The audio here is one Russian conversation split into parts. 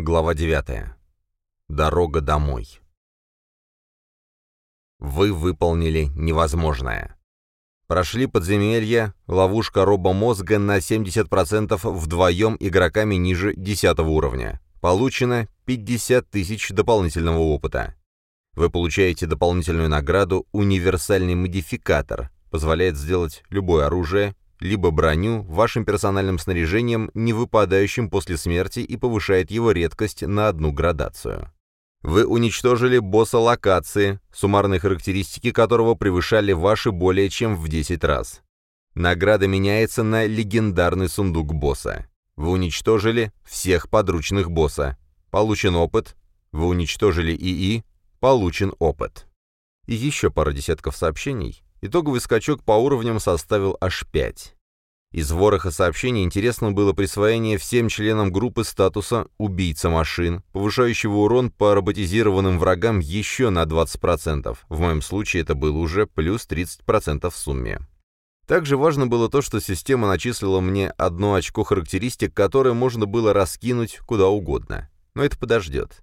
Глава 9. Дорога домой. Вы выполнили невозможное. Прошли подземелье, ловушка робомозга на 70% вдвоем игроками ниже 10 уровня. Получено 50 тысяч дополнительного опыта. Вы получаете дополнительную награду «Универсальный модификатор», позволяет сделать любое оружие, либо броню вашим персональным снаряжением, не выпадающим после смерти и повышает его редкость на одну градацию. Вы уничтожили босса локации, суммарные характеристики которого превышали ваши более чем в 10 раз. Награда меняется на легендарный сундук босса. Вы уничтожили всех подручных босса. Получен опыт. Вы уничтожили ИИ. Получен опыт. И еще пара десятков сообщений, Итоговый скачок по уровням составил аж 5. Из вороха сообщений интересно было присвоение всем членам группы статуса «убийца машин», повышающего урон по роботизированным врагам еще на 20%. В моем случае это было уже плюс 30% в сумме. Также важно было то, что система начислила мне одно очко характеристик, которое можно было раскинуть куда угодно. Но это подождет.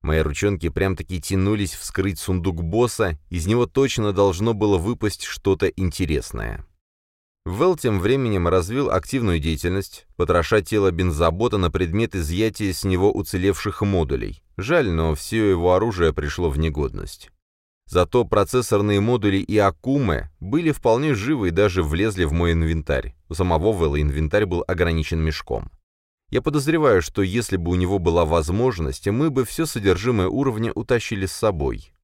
Мои ручонки прям-таки тянулись вскрыть сундук босса, из него точно должно было выпасть что-то интересное. Вэл тем временем развил активную деятельность, потроша тело бензобота на предмет изъятия с него уцелевших модулей. Жаль, но все его оружие пришло в негодность. Зато процессорные модули и Акумы были вполне живы и даже влезли в мой инвентарь. У самого Вэлла инвентарь был ограничен мешком. Я подозреваю, что если бы у него была возможность, мы бы все содержимое уровня утащили с собой.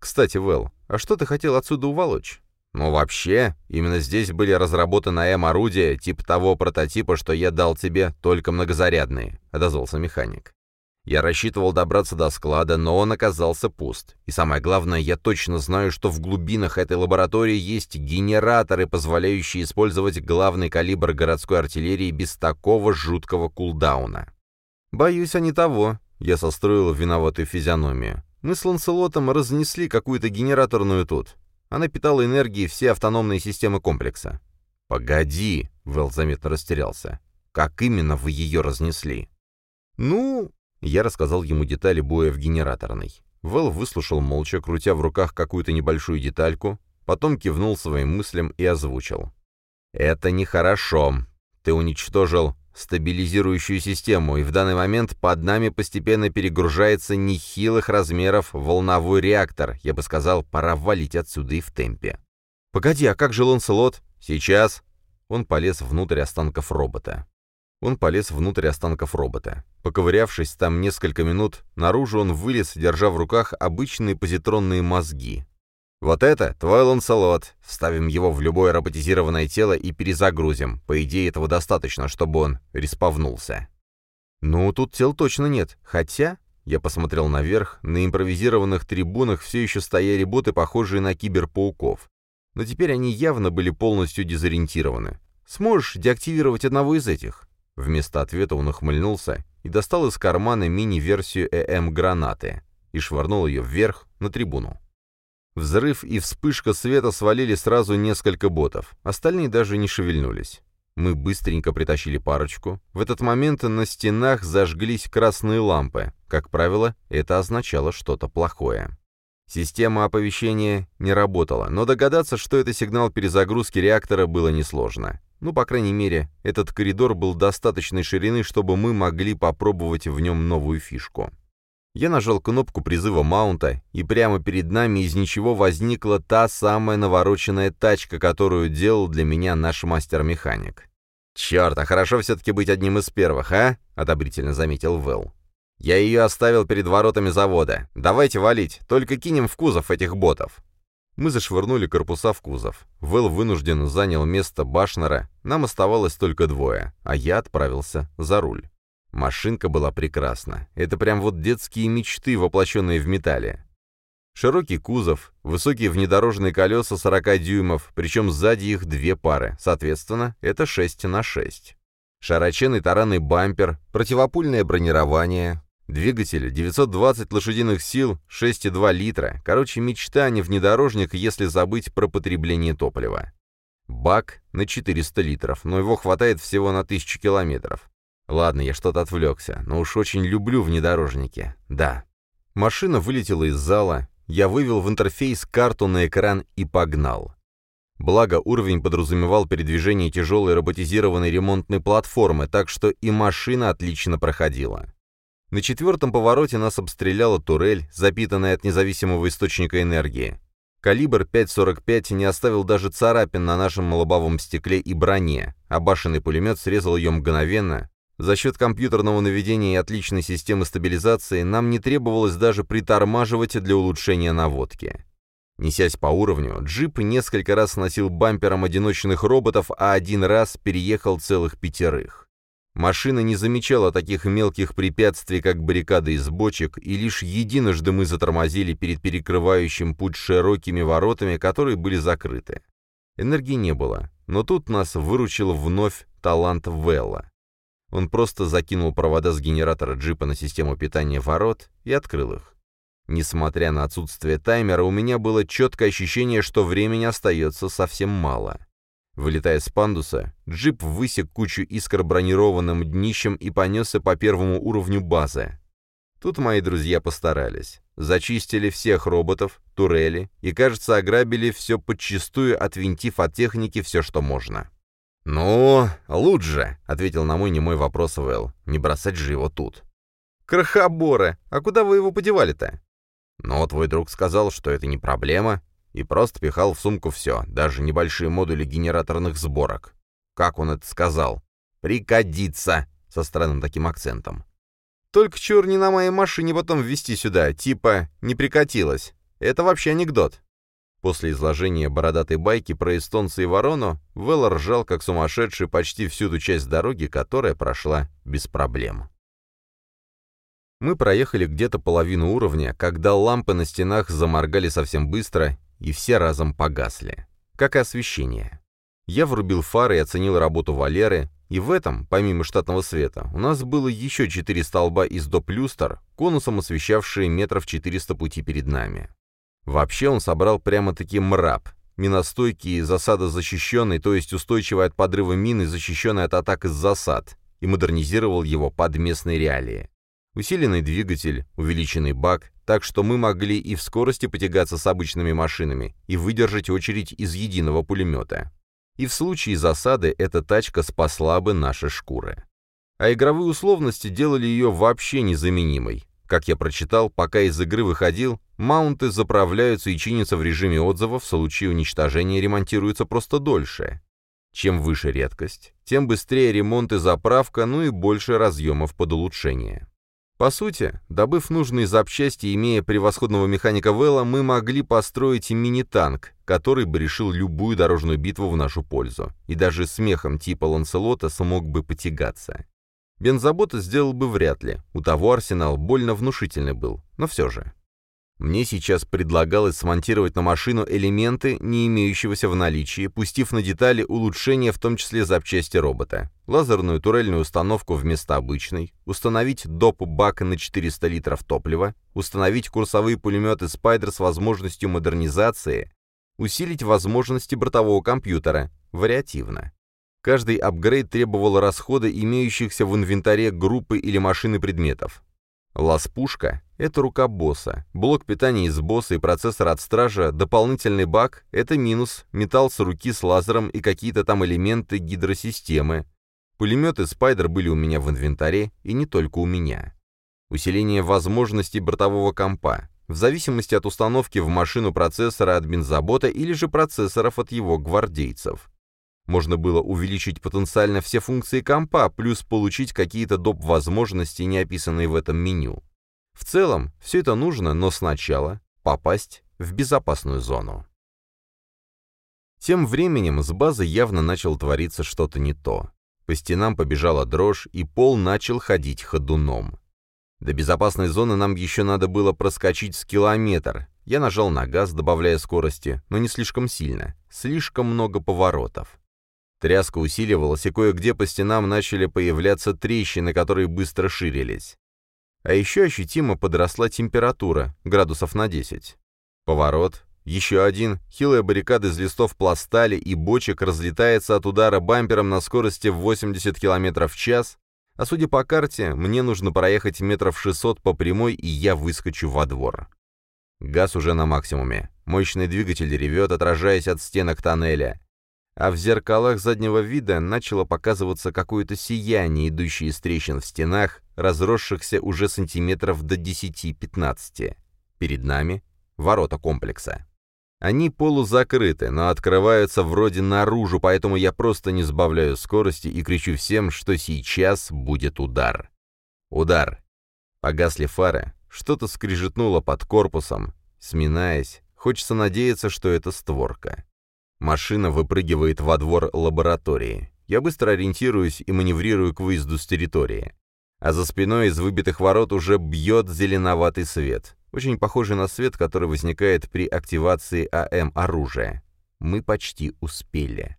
Кстати, Вэл, а что ты хотел отсюда уволочь? Ну, вообще, именно здесь были разработаны М-орудия, типа того прототипа, что я дал тебе, только многозарядные, — отозвался механик. Я рассчитывал добраться до склада, но он оказался пуст. И самое главное, я точно знаю, что в глубинах этой лаборатории есть генераторы, позволяющие использовать главный калибр городской артиллерии без такого жуткого кулдауна. Боюсь, они того. Я состроил виноватую физиономию. Мы с Ланселотом разнесли какую-то генераторную тут. Она питала энергией все автономные системы комплекса. «Погоди», — Вэл заметно растерялся. «Как именно вы ее разнесли?» «Ну, я рассказал ему детали боя в генераторной. Вэл выслушал молча, крутя в руках какую-то небольшую детальку, потом кивнул своим мыслям и озвучил. «Это нехорошо. Ты уничтожил стабилизирующую систему, и в данный момент под нами постепенно перегружается нехилых размеров волновой реактор. Я бы сказал, пора валить отсюда и в темпе». «Погоди, а как же Ланселот?» «Сейчас». Он полез внутрь останков робота. Он полез внутрь останков робота. Поковырявшись там несколько минут, наружу он вылез, держа в руках обычные позитронные мозги. «Вот это твой лансолот. Вставим его в любое роботизированное тело и перезагрузим. По идее, этого достаточно, чтобы он респавнулся». «Ну, тут тел точно нет. Хотя...» Я посмотрел наверх. На импровизированных трибунах все еще стояли боты, похожие на киберпауков. Но теперь они явно были полностью дезориентированы. «Сможешь деактивировать одного из этих?» Вместо ответа он ухмыльнулся и достал из кармана мини-версию ЭМ-гранаты и швырнул ее вверх на трибуну. Взрыв и вспышка света свалили сразу несколько ботов, остальные даже не шевельнулись. Мы быстренько притащили парочку. В этот момент на стенах зажглись красные лампы. Как правило, это означало что-то плохое. Система оповещения не работала, но догадаться, что это сигнал перезагрузки реактора, было несложно. Ну, по крайней мере, этот коридор был достаточной ширины, чтобы мы могли попробовать в нем новую фишку. Я нажал кнопку призыва маунта, и прямо перед нами из ничего возникла та самая навороченная тачка, которую делал для меня наш мастер-механик. «Черт, а хорошо все-таки быть одним из первых, а?» — одобрительно заметил Вэл. «Я ее оставил перед воротами завода. Давайте валить, только кинем в кузов этих ботов». Мы зашвырнули корпуса в кузов. Вэл вынужден занял место Башнера, нам оставалось только двое, а я отправился за руль. Машинка была прекрасна. Это прям вот детские мечты, воплощенные в металле. Широкий кузов, высокие внедорожные колеса 40 дюймов, причем сзади их две пары, соответственно, это 6 на 6. Широченный таранный бампер, противопульное бронирование, Двигатель 920 лошадиных сил, 6,2 литра. Короче, мечта, а не внедорожник, если забыть про потребление топлива. Бак на 400 литров, но его хватает всего на 1000 километров. Ладно, я что-то отвлекся, но уж очень люблю внедорожники. Да. Машина вылетела из зала, я вывел в интерфейс карту на экран и погнал. Благо, уровень подразумевал передвижение тяжелой роботизированной ремонтной платформы, так что и машина отлично проходила. На четвертом повороте нас обстреляла турель, запитанная от независимого источника энергии. Калибр 5.45 не оставил даже царапин на нашем лобовом стекле и броне, а башенный пулемет срезал ее мгновенно. За счет компьютерного наведения и отличной системы стабилизации нам не требовалось даже притормаживать для улучшения наводки. Несясь по уровню, джип несколько раз сносил бампером одиночных роботов, а один раз переехал целых пятерых. Машина не замечала таких мелких препятствий, как баррикады из бочек, и лишь единожды мы затормозили перед перекрывающим путь широкими воротами, которые были закрыты. Энергии не было, но тут нас выручил вновь талант Велла. Он просто закинул провода с генератора джипа на систему питания ворот и открыл их. Несмотря на отсутствие таймера, у меня было четкое ощущение, что времени остается совсем мало. Вылетая с пандуса, джип высек кучу искр бронированным днищем и понесся по первому уровню базы. Тут мои друзья постарались. Зачистили всех роботов, турели и, кажется, ограбили все подчистую, отвинтив от техники все, что можно. «Ну, лучше», — ответил на мой немой вопрос Вэл. «Не бросать же его тут». «Крохоборы! А куда вы его подевали-то?» Но твой друг сказал, что это не проблема, и просто пихал в сумку все, даже небольшие модули генераторных сборок. Как он это сказал? «Пригодится!» со странным таким акцентом. «Только чур не на моей машине потом ввести сюда, типа «не прикатилось». Это вообще анекдот». После изложения бородатой байки про эстонца и ворону, Вэлл ржал как сумасшедший почти всю ту часть дороги, которая прошла без проблем. Мы проехали где-то половину уровня, когда лампы на стенах заморгали совсем быстро, и все разом погасли. Как и освещение. Я врубил фары и оценил работу Валеры, и в этом, помимо штатного света, у нас было еще четыре столба из доп-люстр, конусом освещавшие метров 400 пути перед нами. Вообще он собрал прямо-таки мраб, миностойкий, засада защищенный, то есть устойчивый от подрыва мины, защищенный от атак из засад, и модернизировал его под местные реалии усиленный двигатель, увеличенный бак, так что мы могли и в скорости потягаться с обычными машинами и выдержать очередь из единого пулемета. И в случае засады эта тачка спасла бы наши шкуры. А игровые условности делали ее вообще незаменимой. Как я прочитал, пока из игры выходил, маунты заправляются и чинятся в режиме отзывов, в случае уничтожения ремонтируются просто дольше. Чем выше редкость, тем быстрее ремонт и заправка, ну и больше разъемов под улучшение. По сути, добыв нужные запчасти и имея превосходного механика Вэлла, мы могли построить мини-танк, который бы решил любую дорожную битву в нашу пользу, и даже смехом типа Ланселота смог бы потягаться. Бензобота сделал бы вряд ли, у того арсенал больно внушительный был, но все же. Мне сейчас предлагалось смонтировать на машину элементы, не имеющегося в наличии, пустив на детали улучшения, в том числе запчасти робота. Лазерную турельную установку вместо обычной, установить доп-бак на 400 литров топлива, установить курсовые пулеметы Spider с возможностью модернизации, усилить возможности бортового компьютера, вариативно. Каждый апгрейд требовал расхода имеющихся в инвентаре группы или машины предметов. Лаз-пушка — это рука босса, блок питания из босса и процессор от стража, дополнительный бак — это минус, металл с руки с лазером и какие-то там элементы гидросистемы. Пулеметы «Спайдер» были у меня в инвентаре, и не только у меня. Усиление возможностей бортового компа, в зависимости от установки в машину процессора от бензобота или же процессоров от его гвардейцев. Можно было увеличить потенциально все функции компа, плюс получить какие-то доп. возможности, не описанные в этом меню. В целом, все это нужно, но сначала попасть в безопасную зону. Тем временем с базы явно начал твориться что-то не то. По стенам побежала дрожь, и пол начал ходить ходуном. До безопасной зоны нам еще надо было проскочить с километр. Я нажал на газ, добавляя скорости, но не слишком сильно. Слишком много поворотов. Тряска усиливалась, и кое-где по стенам начали появляться трещины, которые быстро ширились. А еще ощутимо подросла температура, градусов на 10. Поворот, еще один, хилая баррикада из листов пластали и бочек разлетается от удара бампером на скорости в 80 км в час, А судя по карте, мне нужно проехать метров 600 по прямой, и я выскочу во двор. Газ уже на максимуме. Мощный двигатель ревет, отражаясь от стенок тоннеля. А в зеркалах заднего вида начало показываться какое-то сияние, идущее из трещин в стенах, разросшихся уже сантиметров до 10-15. Перед нами — ворота комплекса. Они полузакрыты, но открываются вроде наружу, поэтому я просто не сбавляю скорости и кричу всем, что сейчас будет удар. Удар. Погасли фары, что-то скрижетнуло под корпусом, сминаясь. Хочется надеяться, что это створка. Машина выпрыгивает во двор лаборатории. Я быстро ориентируюсь и маневрирую к выезду с территории. А за спиной из выбитых ворот уже бьет зеленоватый свет очень похожий на свет, который возникает при активации АМ-оружия. Мы почти успели.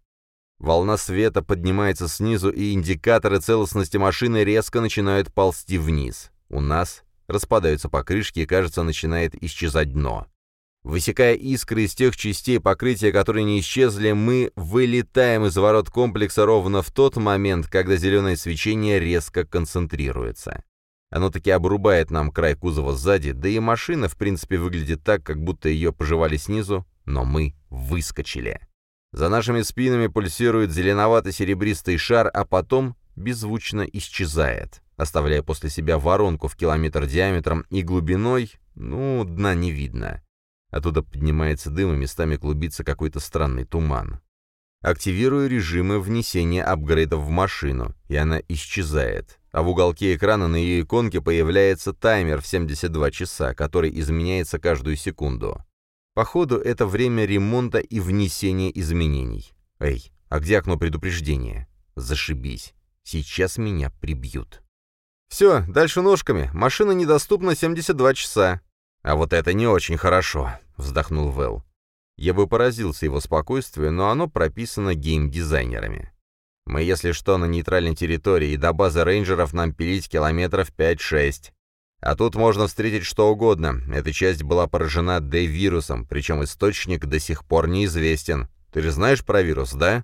Волна света поднимается снизу, и индикаторы целостности машины резко начинают ползти вниз. У нас распадаются покрышки, и, кажется, начинает исчезать дно. Высекая искры из тех частей покрытия, которые не исчезли, мы вылетаем из ворот комплекса ровно в тот момент, когда зеленое свечение резко концентрируется. Оно таки обрубает нам край кузова сзади, да и машина, в принципе, выглядит так, как будто ее пожевали снизу, но мы выскочили. За нашими спинами пульсирует зеленовато-серебристый шар, а потом беззвучно исчезает, оставляя после себя воронку в километр диаметром и глубиной, ну, дна не видно. Оттуда поднимается дым, и местами клубится какой-то странный туман. Активирую режимы внесения апгрейдов в машину, и она исчезает а в уголке экрана на ее иконке появляется таймер в 72 часа, который изменяется каждую секунду. Походу, это время ремонта и внесения изменений. Эй, а где окно предупреждения? Зашибись. Сейчас меня прибьют. Все, дальше ножками. Машина недоступна 72 часа. А вот это не очень хорошо, вздохнул Вэл. Я бы поразился его спокойствию, но оно прописано геймдизайнерами. Мы, если что, на нейтральной территории, и до базы рейнджеров нам пилить километров 5-6. А тут можно встретить что угодно. Эта часть была поражена D-вирусом, причем источник до сих пор неизвестен. Ты же знаешь про вирус, да?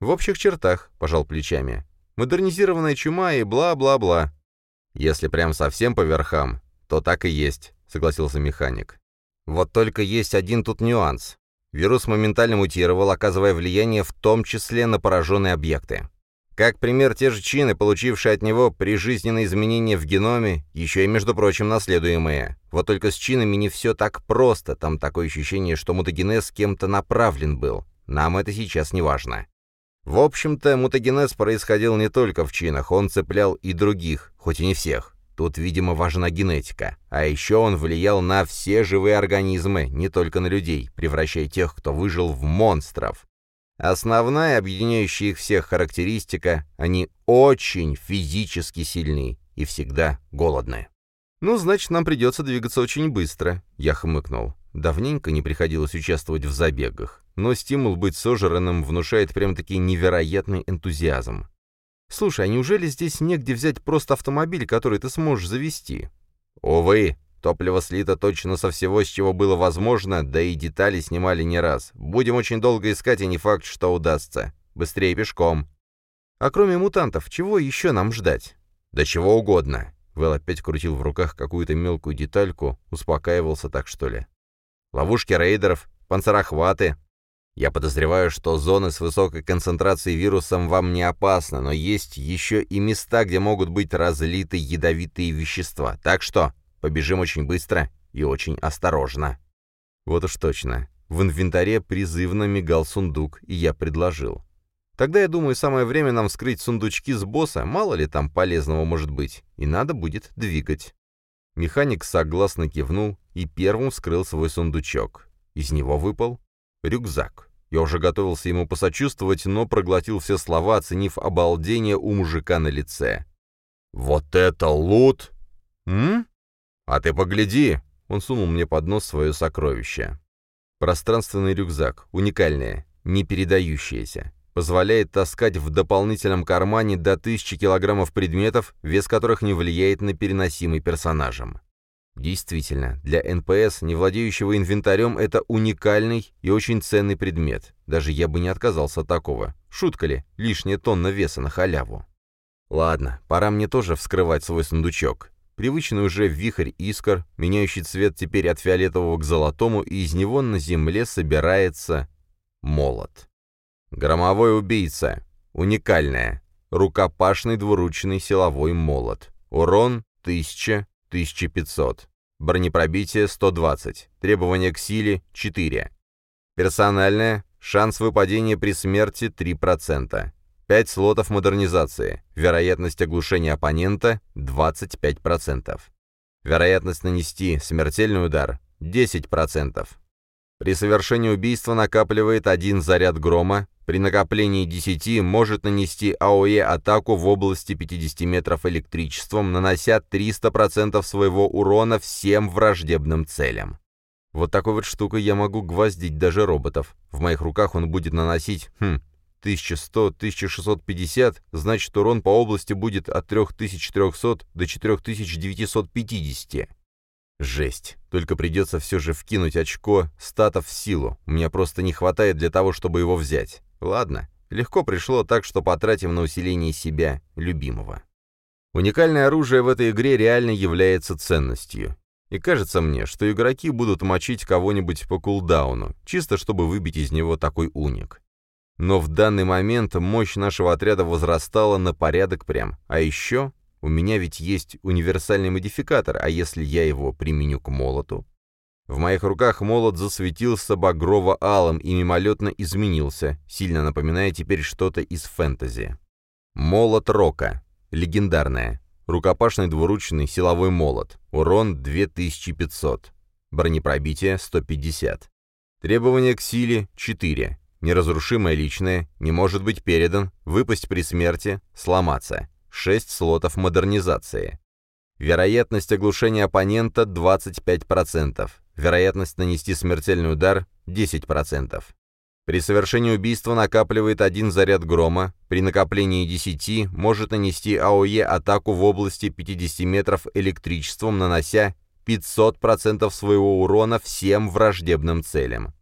В общих чертах, пожал плечами. Модернизированная чума и бла-бла-бла. Если прям совсем по верхам, то так и есть, согласился механик. Вот только есть один тут нюанс. Вирус моментально мутировал, оказывая влияние в том числе на пораженные объекты. Как пример, те же чины, получившие от него прижизненные изменения в геноме, еще и, между прочим, наследуемые. Вот только с чинами не все так просто, там такое ощущение, что мутагенез кем-то направлен был. Нам это сейчас не важно. В общем-то, мутагенез происходил не только в чинах, он цеплял и других, хоть и не всех. Тут, видимо, важна генетика. А еще он влиял на все живые организмы, не только на людей, превращая тех, кто выжил, в монстров. Основная, объединяющая их всех характеристика, они очень физически сильны и всегда голодны. «Ну, значит, нам придется двигаться очень быстро», — я хмыкнул. Давненько не приходилось участвовать в забегах, но стимул быть сожранным внушает прям-таки невероятный энтузиазм. «Слушай, а неужели здесь негде взять просто автомобиль, который ты сможешь завести?» «Увы, топливо слито точно со всего, с чего было возможно, да и детали снимали не раз. Будем очень долго искать, и не факт, что удастся. Быстрее пешком». «А кроме мутантов, чего еще нам ждать?» «Да чего угодно». Вэл опять крутил в руках какую-то мелкую детальку, успокаивался так, что ли. «Ловушки рейдеров, панцерохваты, я подозреваю, что зоны с высокой концентрацией вирусом вам не опасны, но есть еще и места, где могут быть разлиты ядовитые вещества. Так что побежим очень быстро и очень осторожно. Вот уж точно. В инвентаре призывно мигал сундук, и я предложил. Тогда, я думаю, самое время нам вскрыть сундучки с босса, мало ли там полезного может быть, и надо будет двигать. Механик согласно кивнул и первым вскрыл свой сундучок. Из него выпал Рюкзак. Я уже готовился ему посочувствовать, но проглотил все слова, оценив обалдение у мужика на лице. «Вот это лут!» «М? А ты погляди!» Он сунул мне под нос свое сокровище. Пространственный рюкзак, уникальное, не передающееся. Позволяет таскать в дополнительном кармане до 1000 килограммов предметов, вес которых не влияет на переносимый персонажем. Действительно, для НПС, не владеющего инвентарем, это уникальный и очень ценный предмет. Даже я бы не отказался от такого. Шутка ли, лишняя тонна веса на халяву. Ладно, пора мне тоже вскрывать свой сундучок. Привычный уже вихрь искр, меняющий цвет теперь от фиолетового к золотому, и из него на земле собирается молот. Громовой убийца. Уникальная. Рукопашный двуручный силовой молот. Урон 1000-1500. Бронепробитие 120. Требования к силе 4. Персональное. Шанс выпадения при смерти 3%. 5 слотов модернизации. Вероятность оглушения оппонента 25%. Вероятность нанести смертельный удар 10%. При совершении убийства накапливает один заряд грома, при накоплении 10 может нанести АОЕ атаку в области 50 метров электричеством, нанося 300% своего урона всем враждебным целям. Вот такой вот штукой я могу гвоздить даже роботов. В моих руках он будет наносить, хм, 1100-1650, значит урон по области будет от 3300 до 4950. Жесть. Только придется все же вкинуть очко статов в силу. У меня просто не хватает для того, чтобы его взять. Ладно, легко пришло так, что потратим на усиление себя, любимого. Уникальное оружие в этой игре реально является ценностью. И кажется мне, что игроки будут мочить кого-нибудь по кулдауну, чисто чтобы выбить из него такой уник. Но в данный момент мощь нашего отряда возрастала на порядок прям. А еще у меня ведь есть универсальный модификатор, а если я его применю к молоту? В моих руках молот засветился багрово-алым и мимолетно изменился, сильно напоминая теперь что-то из фэнтези. Молот Рока. Легендарная. Рукопашный двуручный силовой молот. Урон 2500. Бронепробитие 150. Требования к силе 4 неразрушимое личное, не может быть передан, выпасть при смерти, сломаться. 6 слотов модернизации. Вероятность оглушения оппонента 25%. Вероятность нанести смертельный удар 10%. При совершении убийства накапливает один заряд грома, при накоплении 10 может нанести АОЕ атаку в области 50 метров электричеством, нанося 500% своего урона всем враждебным целям.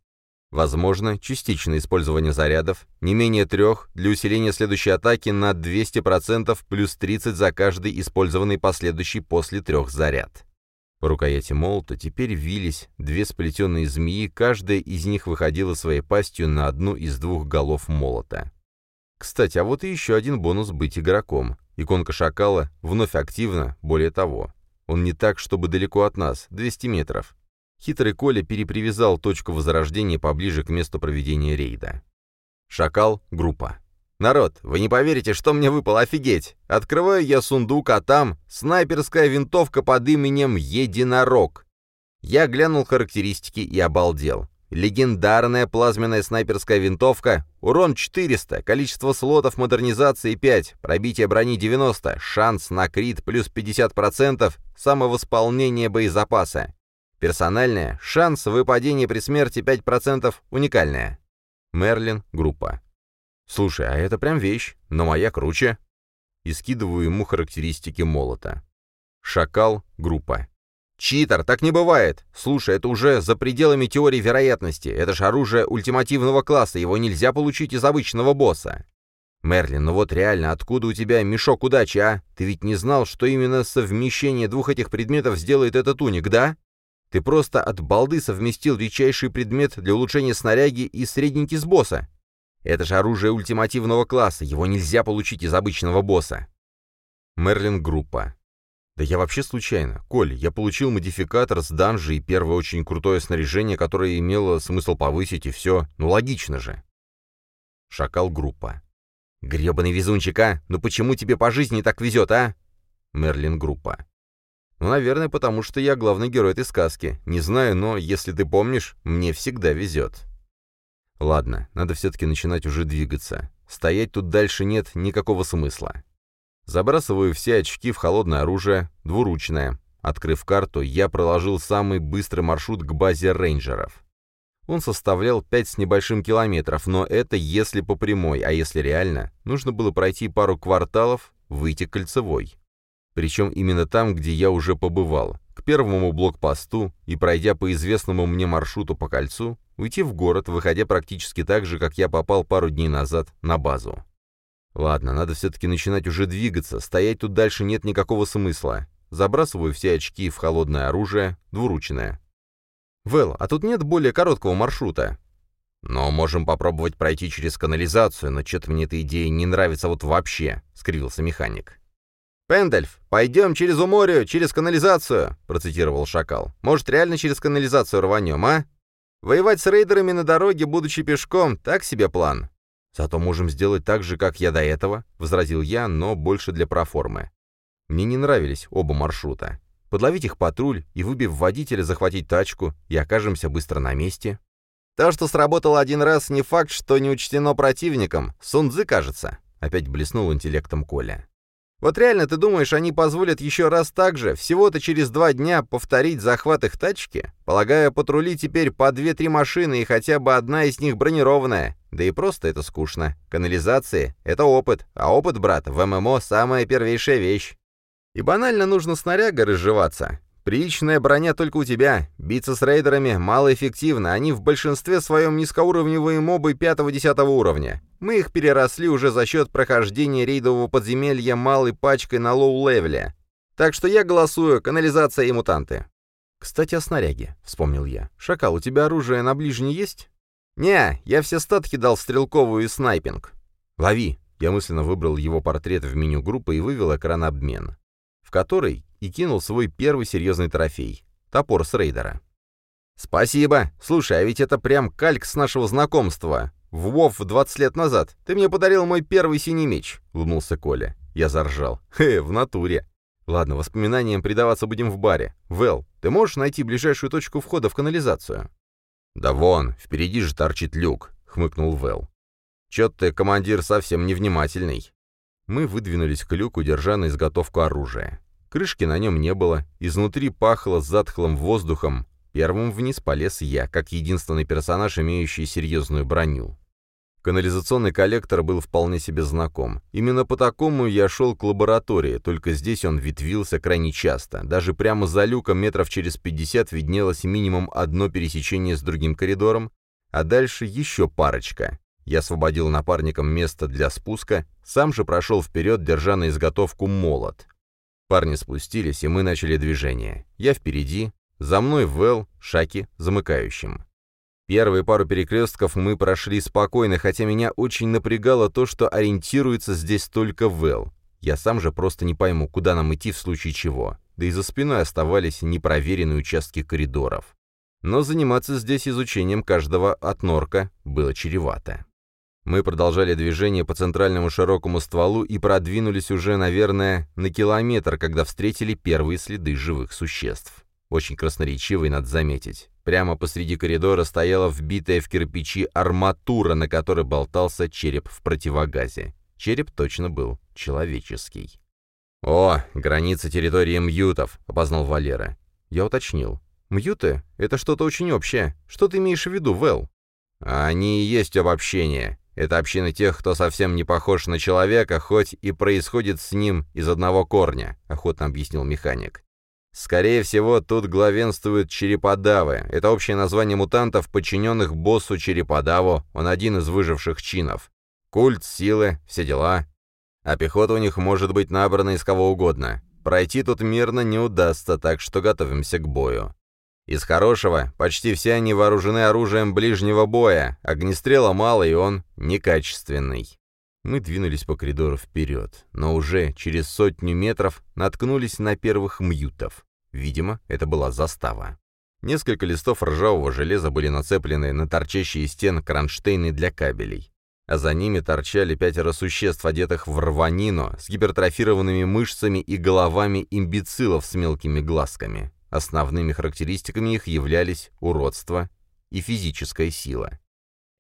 Возможно, частичное использование зарядов, не менее трех, для усиления следующей атаки на 200% плюс 30 за каждый использованный последующий после трех заряд. По рукояти молота теперь вились две сплетенные змеи, каждая из них выходила своей пастью на одну из двух голов молота. Кстати, а вот и еще один бонус быть игроком. Иконка шакала вновь активна, более того. Он не так, чтобы далеко от нас, 200 метров. Хитрый Коля перепривязал точку возрождения поближе к месту проведения рейда. Шакал, группа. «Народ, вы не поверите, что мне выпало, офигеть! Открываю я сундук, а там снайперская винтовка под именем Единорог. Я глянул характеристики и обалдел. Легендарная плазменная снайперская винтовка, урон 400, количество слотов модернизации 5, пробитие брони 90, шанс на крит плюс 50%, самовосполнение боезапаса. Персональная, шанс выпадения при смерти 5% уникальная. Мерлин, группа. Слушай, а это прям вещь, но моя круче. И скидываю ему характеристики молота. Шакал, группа. Читер, так не бывает. Слушай, это уже за пределами теории вероятности. Это ж оружие ультимативного класса, его нельзя получить из обычного босса. Мерлин, ну вот реально, откуда у тебя мешок удачи, а? Ты ведь не знал, что именно совмещение двух этих предметов сделает этот уник, да? Ты просто от балды совместил редчайший предмет для улучшения снаряги и средненький с босса. Это же оружие ультимативного класса, его нельзя получить из обычного босса. Мерлин Группа. Да я вообще случайно. Коль, я получил модификатор с данжи и первое очень крутое снаряжение, которое имело смысл повысить, и все. Ну логично же. Шакал Группа. Гребаный везунчик, а? Ну почему тебе по жизни так везет, а? Мерлин Группа. Ну, наверное, потому что я главный герой этой сказки. Не знаю, но, если ты помнишь, мне всегда везет. Ладно, надо все-таки начинать уже двигаться. Стоять тут дальше нет никакого смысла. Забрасываю все очки в холодное оружие, двуручное. Открыв карту, я проложил самый быстрый маршрут к базе рейнджеров. Он составлял 5 с небольшим километров, но это если по прямой, а если реально, нужно было пройти пару кварталов, выйти к кольцевой. Причем именно там, где я уже побывал, к первому блокпосту и, пройдя по известному мне маршруту по кольцу, уйти в город, выходя практически так же, как я попал пару дней назад на базу. Ладно, надо все-таки начинать уже двигаться, стоять тут дальше нет никакого смысла. Забрасываю все очки в холодное оружие, двуручное. «Вэл, а тут нет более короткого маршрута?» «Но можем попробовать пройти через канализацию, но что-то мне эта идея не нравится вот вообще», — скривился механик. «Пендельф, пойдем через Уморию, через канализацию», — процитировал Шакал. «Может, реально через канализацию рванем, а? Воевать с рейдерами на дороге, будучи пешком, так себе план». «Зато можем сделать так же, как я до этого», — возразил я, но больше для проформы. Мне не нравились оба маршрута. Подловить их патруль и, выбив водителя, захватить тачку, и окажемся быстро на месте. То, что сработало один раз, не факт, что не учтено противником. Сунзы, кажется. Опять блеснул интеллектом Коля. Вот реально ты думаешь, они позволят еще раз так же, всего-то через два дня, повторить захват их тачки? Полагаю, патрули теперь по две-три машины, и хотя бы одна из них бронированная. Да и просто это скучно. Канализации — это опыт, а опыт, брат, в ММО — самая первейшая вещь. И банально нужно снарягой разживаться. Приличная броня только у тебя. Биться с рейдерами малоэффективно, они в большинстве своем низкоуровневые мобы 5-10 уровня. Мы их переросли уже за счет прохождения рейдового подземелья малой пачкой на лоу-левеле. Так что я голосую, канализация и мутанты. «Кстати, о снаряге», — вспомнил я. «Шакал, у тебя оружие на ближней есть?» «Не, я все статки дал в стрелковую и снайпинг». «Лови». Я мысленно выбрал его портрет в меню группы и вывел экран обмен, в который и кинул свой первый серьезный трофей — топор с рейдера. «Спасибо. Слушай, а ведь это прям кальк с нашего знакомства. В ВОВ 20 лет назад. Ты мне подарил мой первый синий меч», — улыбнулся Коля. Я заржал. «Хе, в натуре». Ладно, воспоминаниям предаваться будем в баре. Вэл, ты можешь найти ближайшую точку входа в канализацию? Да вон, впереди же торчит люк, хмыкнул Вэл. Чё ты, командир, совсем невнимательный. Мы выдвинулись к люку, держа на изготовку оружия. Крышки на нем не было, изнутри пахло затхлым воздухом. Первым вниз полез я, как единственный персонаж, имеющий серьезную броню. Канализационный коллектор был вполне себе знаком. Именно по такому я шел к лаборатории, только здесь он ветвился крайне часто. Даже прямо за люком метров через 50 виднелось минимум одно пересечение с другим коридором, а дальше еще парочка. Я освободил напарникам место для спуска, сам же прошел вперед, держа на изготовку молот. Парни спустились, и мы начали движение. Я впереди, за мной Вэл, Шаки, замыкающим. Первые пару перекрестков мы прошли спокойно, хотя меня очень напрягало то, что ориентируется здесь только Вэл. Я сам же просто не пойму, куда нам идти в случае чего. Да и за спиной оставались непроверенные участки коридоров. Но заниматься здесь изучением каждого отнорка было чревато. Мы продолжали движение по центральному широкому стволу и продвинулись уже, наверное, на километр, когда встретили первые следы живых существ. Очень красноречивый, надо заметить. Прямо посреди коридора стояла вбитая в кирпичи арматура, на которой болтался череп в противогазе. Череп точно был человеческий. «О, граница территории мьютов», — опознал Валера. Я уточнил. «Мьюты — это что-то очень общее. Что ты имеешь в виду, Вэл?» «Они и есть обобщение. Это община тех, кто совсем не похож на человека, хоть и происходит с ним из одного корня», — охотно объяснил механик. «Скорее всего, тут главенствуют череподавы. Это общее название мутантов, подчиненных боссу Череподаву, он один из выживших чинов. Культ, силы, все дела. А пехота у них может быть набрана из кого угодно. Пройти тут мирно не удастся, так что готовимся к бою. Из хорошего, почти все они вооружены оружием ближнего боя, огнестрела мало, и он некачественный. Мы двинулись по коридору вперед, но уже через сотню метров наткнулись на первых мьютов. Видимо, это была застава. Несколько листов ржавого железа были нацеплены на торчащие стен кронштейны для кабелей. А за ними торчали пятеро существ, одетых в рванину, с гипертрофированными мышцами и головами имбецилов с мелкими глазками. Основными характеристиками их являлись уродство и физическая сила.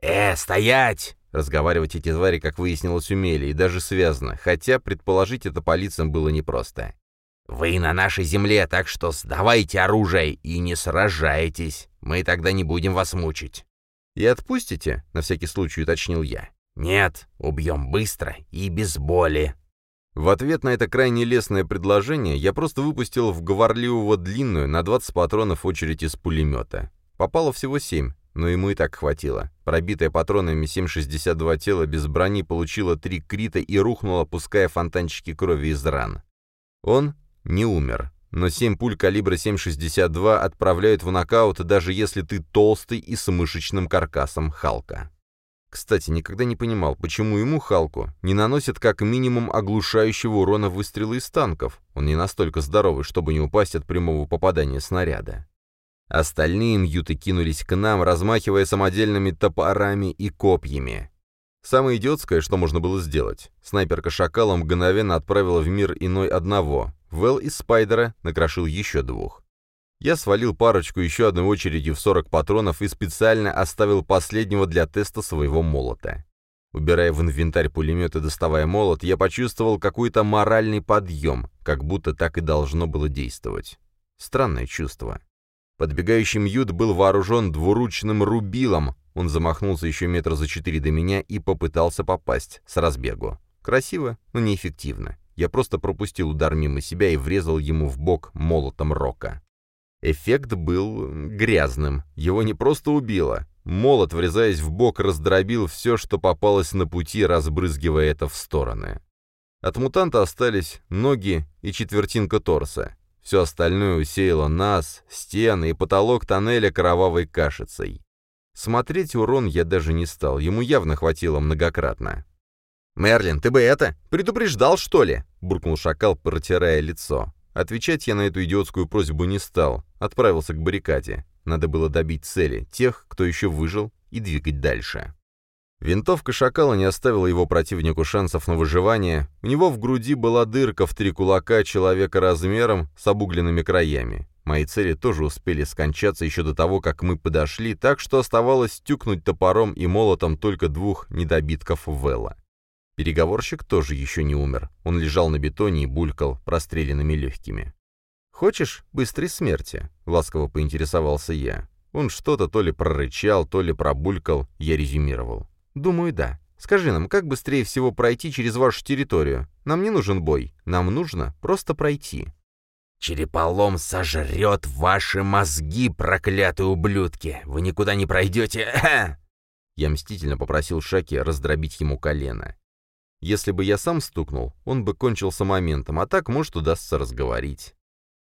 «Э, стоять!» Разговаривать эти твари, как выяснилось, умели, и даже связано, хотя предположить это по лицам было непросто. «Вы на нашей земле, так что сдавайте оружие и не сражайтесь. Мы тогда не будем вас мучить». «И отпустите?» — на всякий случай уточнил я. «Нет, убьем быстро и без боли», в ответ на это крайне лестное предложение я просто выпустил в говорливого длинную на 20 патронов очередь из пулемета. Попало всего 7, но ему и так хватило. Пробитое патронами 7,62 тело без брони получило три крита и рухнуло, пуская фонтанчики крови из ран. Он не умер, но 7 пуль калибра 7,62 отправляют в нокаут, даже если ты толстый и с мышечным каркасом Халка. Кстати, никогда не понимал, почему ему, Халку, не наносят как минимум оглушающего урона выстрелы из танков. Он не настолько здоровый, чтобы не упасть от прямого попадания снаряда. Остальные мьюты кинулись к нам, размахивая самодельными топорами и копьями. Самое идиотское, что можно было сделать. Снайперка Шакала мгновенно отправила в мир иной одного. Вэл из Спайдера накрошил еще двух. Я свалил парочку еще одной очередью в 40 патронов и специально оставил последнего для теста своего молота. Убирая в инвентарь пулемет и доставая молот, я почувствовал какой-то моральный подъем, как будто так и должно было действовать. Странное чувство. Подбегающий Мьют был вооружен двуручным рубилом, он замахнулся еще метра за четыре до меня и попытался попасть с разбегу. Красиво, но неэффективно. Я просто пропустил удар мимо себя и врезал ему в бок молотом рока. Эффект был грязным. Его не просто убило. Молот, врезаясь в бок, раздробил все, что попалось на пути, разбрызгивая это в стороны. От мутанта остались ноги и четвертинка торса. Все остальное усеяло нас, стены и потолок тоннеля кровавой кашицей. Смотреть урон я даже не стал, ему явно хватило многократно. «Мерлин, ты бы это, предупреждал, что ли?» — буркнул шакал, протирая лицо. Отвечать я на эту идиотскую просьбу не стал, отправился к баррикаде. Надо было добить цели, тех, кто еще выжил, и двигать дальше. Винтовка шакала не оставила его противнику шансов на выживание, у него в груди была дырка в три кулака человека размером с обугленными краями. Мои цели тоже успели скончаться еще до того, как мы подошли, так что оставалось стюкнуть топором и молотом только двух недобитков Вэлла. Переговорщик тоже еще не умер. Он лежал на бетоне и булькал простреленными легкими. «Хочешь быстрой смерти?» — ласково поинтересовался я. Он что-то то ли прорычал, то ли пробулькал, я резюмировал. «Думаю, да. Скажи нам, как быстрее всего пройти через вашу территорию? Нам не нужен бой. Нам нужно просто пройти». «Череполом сожрет ваши мозги, проклятые ублюдки! Вы никуда не пройдете!» Я мстительно попросил Шаки раздробить ему колено. Если бы я сам стукнул, он бы кончился моментом, а так, может, удастся разговорить.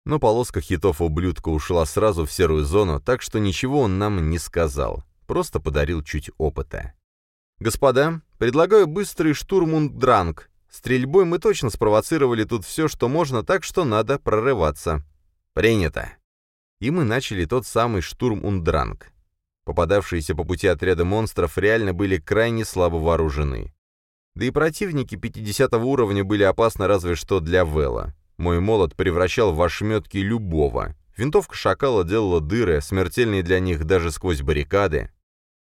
Но полоска хитов ублюдка ушла сразу в серую зону, так что ничего он нам не сказал, просто подарил чуть опыта. «Господа, предлагаю быстрый штурмунд-дранг. Стрельбой мы точно спровоцировали тут все, что можно, так что надо прорываться». «Принято». И мы начали тот самый штурм-ундранг. Попадавшиеся по пути отряды монстров реально были крайне слабо вооружены. Да и противники 50 уровня были опасны разве что для Вела. Мой молот превращал в ошметки любого. Винтовка шакала делала дыры, смертельные для них даже сквозь баррикады.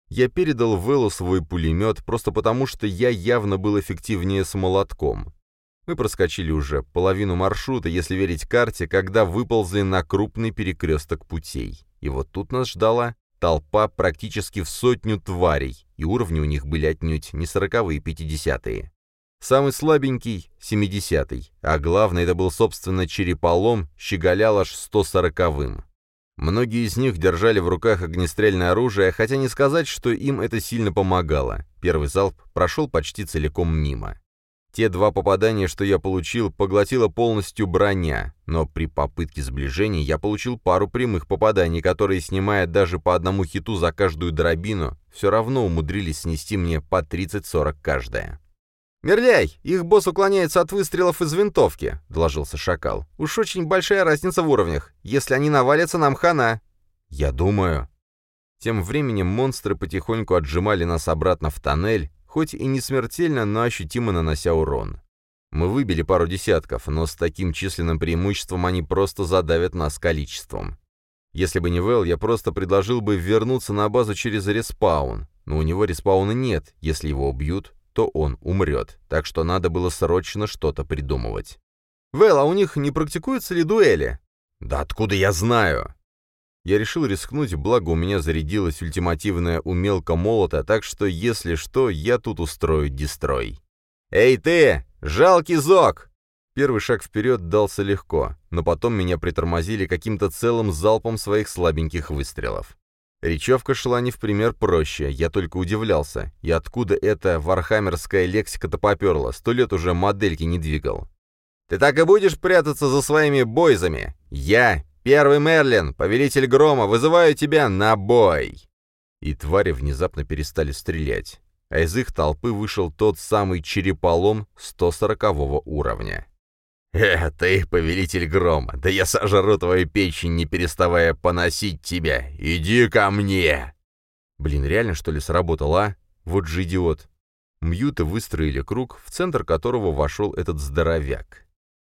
Я передал Велу свой пулемет просто потому, что я явно был эффективнее с молотком. Мы проскочили уже половину маршрута, если верить карте, когда выползли на крупный перекресток путей. И вот тут нас ждала Толпа практически в сотню тварей, и уровни у них были отнюдь не сороковые пятидесятые. Самый слабенький — семидесятый, а главное, это был, собственно, череполом, щеголял аж сто сороковым. Многие из них держали в руках огнестрельное оружие, хотя не сказать, что им это сильно помогало. Первый залп прошел почти целиком мимо. Те два попадания, что я получил, поглотила полностью броня, но при попытке сближения я получил пару прямых попаданий, которые, снимая даже по одному хиту за каждую дробину, все равно умудрились снести мне по 30-40 каждая. «Мерляй, их босс уклоняется от выстрелов из винтовки», — доложился Шакал. «Уж очень большая разница в уровнях. Если они навалятся, нам хана». «Я думаю». Тем временем монстры потихоньку отжимали нас обратно в тоннель, хоть и не смертельно, но ощутимо нанося урон. Мы выбили пару десятков, но с таким численным преимуществом они просто задавят нас количеством. Если бы не Вэл, я просто предложил бы вернуться на базу через респаун, но у него респауна нет, если его убьют, то он умрет, так что надо было срочно что-то придумывать. «Вэл, а у них не практикуются ли дуэли?» «Да откуда я знаю?» Я решил рискнуть, благо у меня зарядилась ультимативная умелка молота, так что, если что, я тут устрою дестрой. «Эй ты! Жалкий зок!» Первый шаг вперед дался легко, но потом меня притормозили каким-то целым залпом своих слабеньких выстрелов. Речевка шла не в пример проще, я только удивлялся. И откуда эта вархаммерская лексика-то поперла? Сто лет уже модельки не двигал. «Ты так и будешь прятаться за своими бойзами? Я, первый Мерлин, повелитель грома, вызываю тебя на бой!» И твари внезапно перестали стрелять, а из их толпы вышел тот самый череполом 140 уровня. «Э, ты, повелитель грома, да я сожру твою печень, не переставая поносить тебя! Иди ко мне!» Блин, реально, что ли, сработало, а? Вот же идиот. Мьюты выстроили круг, в центр которого вошел этот здоровяк.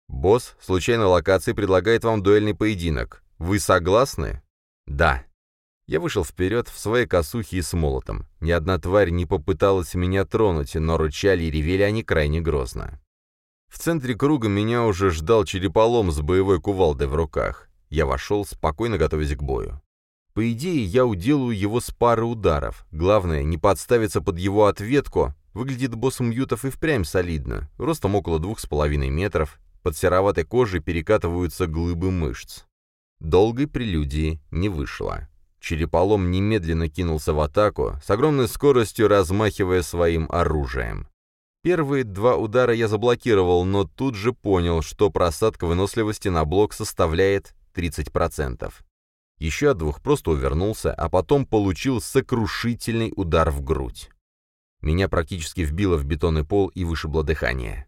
«Босс, случайной локации предлагает вам дуэльный поединок. Вы согласны?» «Да». Я вышел вперед в своей косухе и с молотом. Ни одна тварь не попыталась меня тронуть, но рычали и ревели они крайне грозно. В центре круга меня уже ждал череполом с боевой кувалдой в руках. Я вошел, спокойно готовясь к бою. По идее, я уделаю его с пары ударов. Главное, не подставиться под его ответку. Выглядит босс Мьютов и впрямь солидно. Ростом около двух с половиной метров. Под сероватой кожей перекатываются глыбы мышц. Долгой прелюдии не вышло. Череполом немедленно кинулся в атаку, с огромной скоростью размахивая своим оружием. Первые два удара я заблокировал, но тут же понял, что просадка выносливости на блок составляет 30%. Еще от двух просто увернулся, а потом получил сокрушительный удар в грудь. Меня практически вбило в бетонный пол и вышибло дыхание.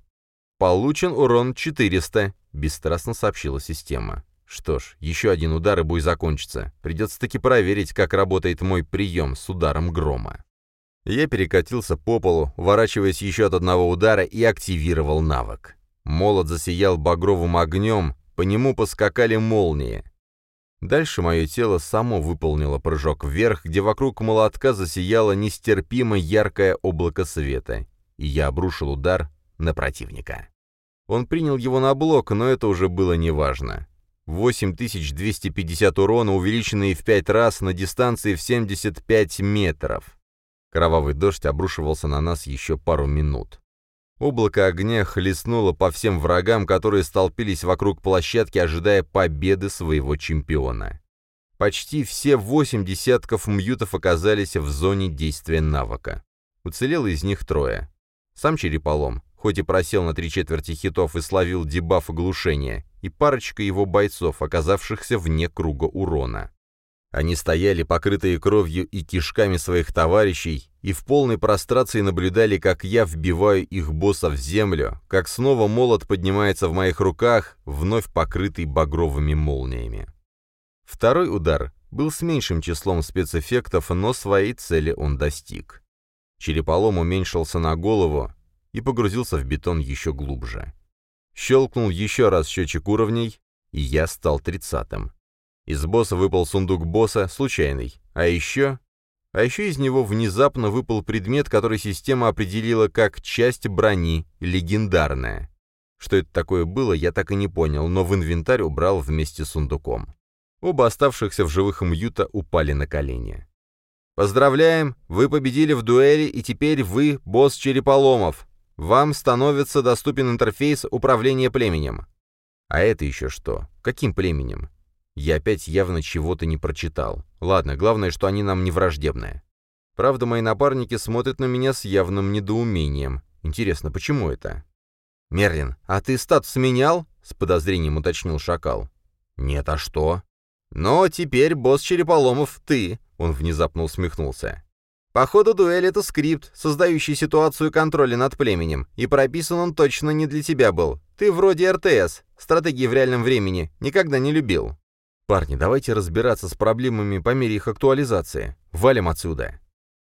«Получен урон 400», — бесстрастно сообщила система. Что ж, еще один удар и бой закончится. Придется таки проверить, как работает мой прием с ударом грома. Я перекатился по полу, ворачиваясь еще от одного удара и активировал навык. Молот засиял багровым огнем, по нему поскакали молнии. Дальше мое тело само выполнило прыжок вверх, где вокруг молотка засияло нестерпимо яркое облако света, и я обрушил удар на противника. Он принял его на блок, но это уже было неважно. 8250 урона, увеличенные в 5 раз на дистанции в 75 метров. Кровавый дождь обрушивался на нас еще пару минут. Облако огня хлестнуло по всем врагам, которые столпились вокруг площадки, ожидая победы своего чемпиона. Почти все восемь десятков мьютов оказались в зоне действия навыка. Уцелело из них трое. Сам Череполом, хоть и просел на три четверти хитов и словил дебаф оглушения, и парочка его бойцов, оказавшихся вне круга урона. Они стояли, покрытые кровью и кишками своих товарищей, и в полной прострации наблюдали, как я вбиваю их босса в землю, как снова молот поднимается в моих руках, вновь покрытый багровыми молниями. Второй удар был с меньшим числом спецэффектов, но своей цели он достиг. Череполом уменьшился на голову и погрузился в бетон еще глубже. Щелкнул еще раз счетчик уровней, и я стал тридцатым. Из босса выпал сундук босса, случайный. А еще... А еще из него внезапно выпал предмет, который система определила как часть брони, легендарная. Что это такое было, я так и не понял, но в инвентарь убрал вместе с сундуком. Оба оставшихся в живых мьюта упали на колени. «Поздравляем! Вы победили в дуэли, и теперь вы босс Череполомов. Вам становится доступен интерфейс управления племенем». «А это еще что? Каким племенем? Я опять явно чего-то не прочитал. Ладно, главное, что они нам не враждебные. Правда, мои напарники смотрят на меня с явным недоумением. Интересно, почему это? «Мерлин, а ты статус менял?» — с подозрением уточнил шакал. «Нет, а что?» «Но теперь босс Череполомов ты», — он внезапно усмехнулся. «По ходу дуэли это скрипт, создающий ситуацию контроля над племенем, и прописан он точно не для тебя был. Ты вроде РТС, стратегии в реальном времени, никогда не любил». «Парни, давайте разбираться с проблемами по мере их актуализации. Валим отсюда!»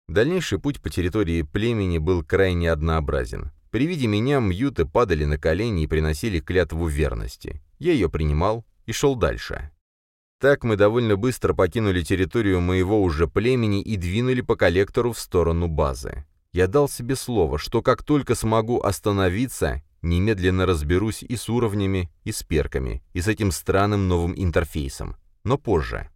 Дальнейший путь по территории племени был крайне однообразен. При виде меня мьюты падали на колени и приносили клятву верности. Я ее принимал и шел дальше. Так мы довольно быстро покинули территорию моего уже племени и двинули по коллектору в сторону базы. Я дал себе слово, что как только смогу остановиться, Немедленно разберусь и с уровнями, и с перками, и с этим странным новым интерфейсом. Но позже.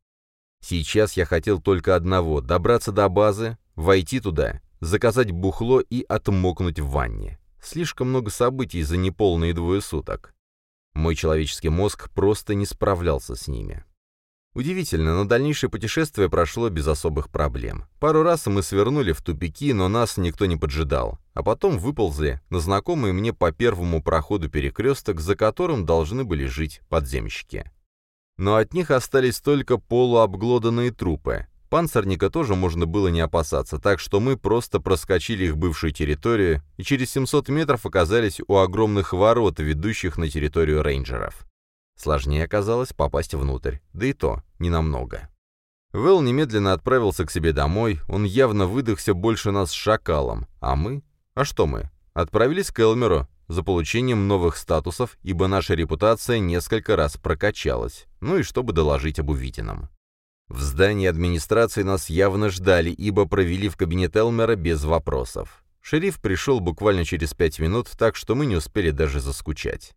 Сейчас я хотел только одного — добраться до базы, войти туда, заказать бухло и отмокнуть в ванне. Слишком много событий за неполные двое суток. Мой человеческий мозг просто не справлялся с ними. Удивительно, но дальнейшее путешествие прошло без особых проблем. Пару раз мы свернули в тупики, но нас никто не поджидал. А потом выползли на знакомый мне по первому проходу перекресток, за которым должны были жить подземщики. Но от них остались только полуобглоданные трупы. Панцирника тоже можно было не опасаться, так что мы просто проскочили их бывшую территорию и через 700 метров оказались у огромных ворот, ведущих на территорию рейнджеров. Сложнее оказалось попасть внутрь, да и то ненамного. Вэл немедленно отправился к себе домой, он явно выдохся больше нас с шакалом, а мы? А что мы? Отправились к Элмеру за получением новых статусов, ибо наша репутация несколько раз прокачалась, ну и чтобы доложить об увиденном. В здании администрации нас явно ждали, ибо провели в кабинет Элмера без вопросов. Шериф пришел буквально через пять минут, так что мы не успели даже заскучать.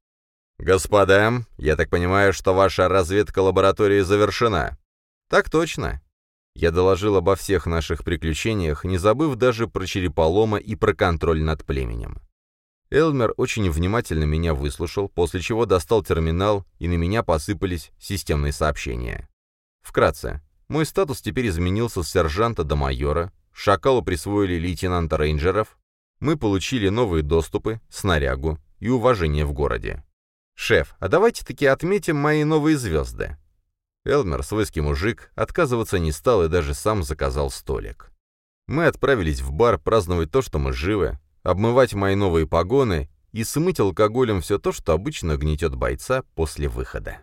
«Господа, я так понимаю, что ваша разведка лаборатории завершена?» «Так точно». Я доложил обо всех наших приключениях, не забыв даже про череполома и про контроль над племенем. Элмер очень внимательно меня выслушал, после чего достал терминал, и на меня посыпались системные сообщения. Вкратце, мой статус теперь изменился с сержанта до майора, Шакалу присвоили лейтенанта рейнджеров, мы получили новые доступы, снарягу и уважение в городе. «Шеф, а давайте таки отметим мои новые звезды». Элмер, свойский мужик, отказываться не стал и даже сам заказал столик. Мы отправились в бар праздновать то, что мы живы, обмывать мои новые погоны и смыть алкоголем все то, что обычно гнетет бойца после выхода.